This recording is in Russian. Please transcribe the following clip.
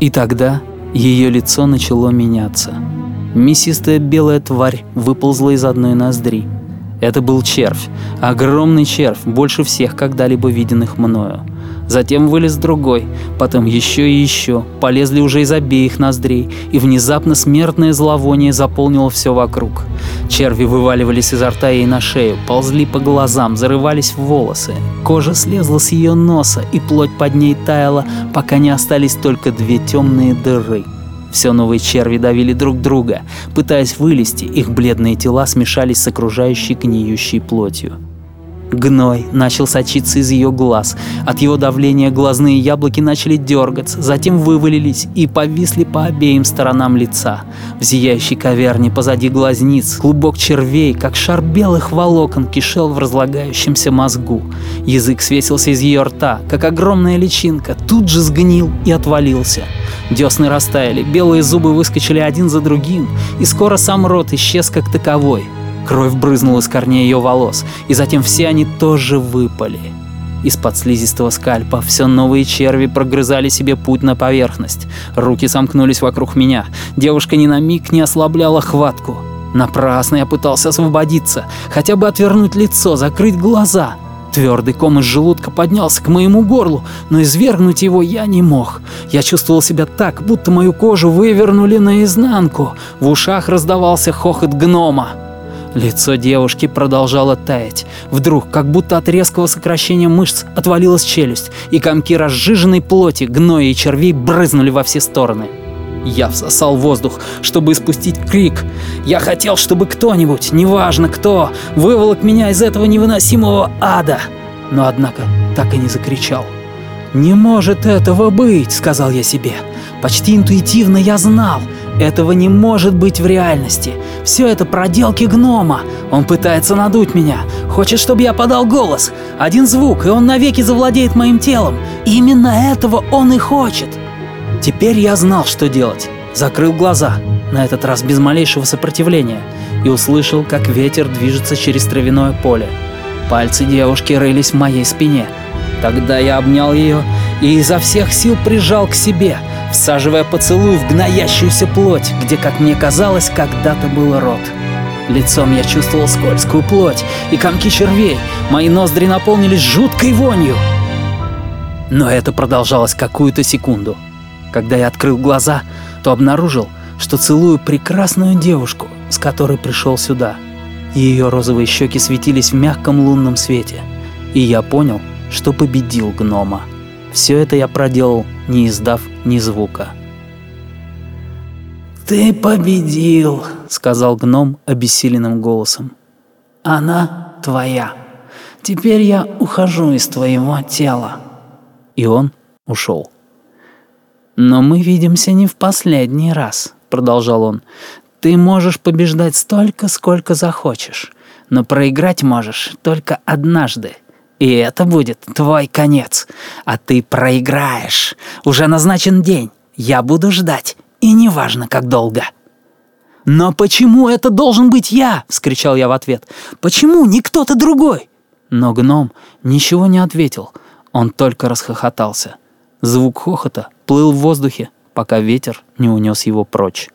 И тогда ее лицо начало меняться. Мясистая белая тварь выползла из одной ноздри. Это был червь, огромный червь, больше всех когда-либо виденных мною. Затем вылез другой, потом еще и еще, полезли уже из обеих ноздрей, и внезапно смертное зловоние заполнило все вокруг. Черви вываливались изо рта ей на шею, ползли по глазам, зарывались в волосы. Кожа слезла с ее носа, и плоть под ней таяла, пока не остались только две темные дыры. Все новые черви давили друг друга. Пытаясь вылезти, их бледные тела смешались с окружающей гниющей плотью. Гной начал сочиться из ее глаз. От его давления глазные яблоки начали дергаться, затем вывалились и повисли по обеим сторонам лица. В зияющей каверне позади глазниц клубок червей, как шар белых волокон, кишел в разлагающемся мозгу. Язык свесился из ее рта, как огромная личинка, тут же сгнил и отвалился. Десны растаяли, белые зубы выскочили один за другим, и скоро сам рот исчез как таковой — Кровь брызнула с корней ее волос, и затем все они тоже выпали. Из-под слизистого скальпа все новые черви прогрызали себе путь на поверхность. Руки сомкнулись вокруг меня. Девушка ни на миг не ослабляла хватку. Напрасно я пытался освободиться, хотя бы отвернуть лицо, закрыть глаза. Твердый ком из желудка поднялся к моему горлу, но извергнуть его я не мог. Я чувствовал себя так, будто мою кожу вывернули наизнанку. В ушах раздавался хохот гнома. Лицо девушки продолжало таять. Вдруг, как будто от резкого сокращения мышц, отвалилась челюсть, и комки разжиженной плоти, гноя и червей брызнули во все стороны. Я всосал воздух, чтобы испустить крик. Я хотел, чтобы кто-нибудь, неважно кто, выволок меня из этого невыносимого ада. Но, однако, так и не закричал. «Не может этого быть», — сказал я себе. Почти интуитивно я знал — этого не может быть в реальности. Все это проделки гнома. Он пытается надуть меня. Хочет, чтобы я подал голос. Один звук, и он навеки завладеет моим телом. Именно этого он и хочет. Теперь я знал, что делать. Закрыл глаза, на этот раз без малейшего сопротивления, и услышал, как ветер движется через травяное поле. Пальцы девушки рылись в моей спине. Тогда я обнял ее и изо всех сил прижал к себе – всаживая поцелуй в гноящуюся плоть, где, как мне казалось, когда-то был рот. Лицом я чувствовал скользкую плоть и комки червей, мои ноздри наполнились жуткой вонью. Но это продолжалось какую-то секунду. Когда я открыл глаза, то обнаружил, что целую прекрасную девушку, с которой пришел сюда. Ее розовые щеки светились в мягком лунном свете, и я понял, что победил гнома. Все это я проделал, не издав ни звука. «Ты победил», — сказал гном обессиленным голосом. «Она твоя. Теперь я ухожу из твоего тела». И он ушел. «Но мы видимся не в последний раз», — продолжал он. «Ты можешь побеждать столько, сколько захочешь, но проиграть можешь только однажды». И это будет твой конец. А ты проиграешь. Уже назначен день. Я буду ждать. И неважно, как долго». «Но почему это должен быть я?» — вскричал я в ответ. «Почему не кто-то другой?» Но гном ничего не ответил. Он только расхохотался. Звук хохота плыл в воздухе, пока ветер не унес его прочь.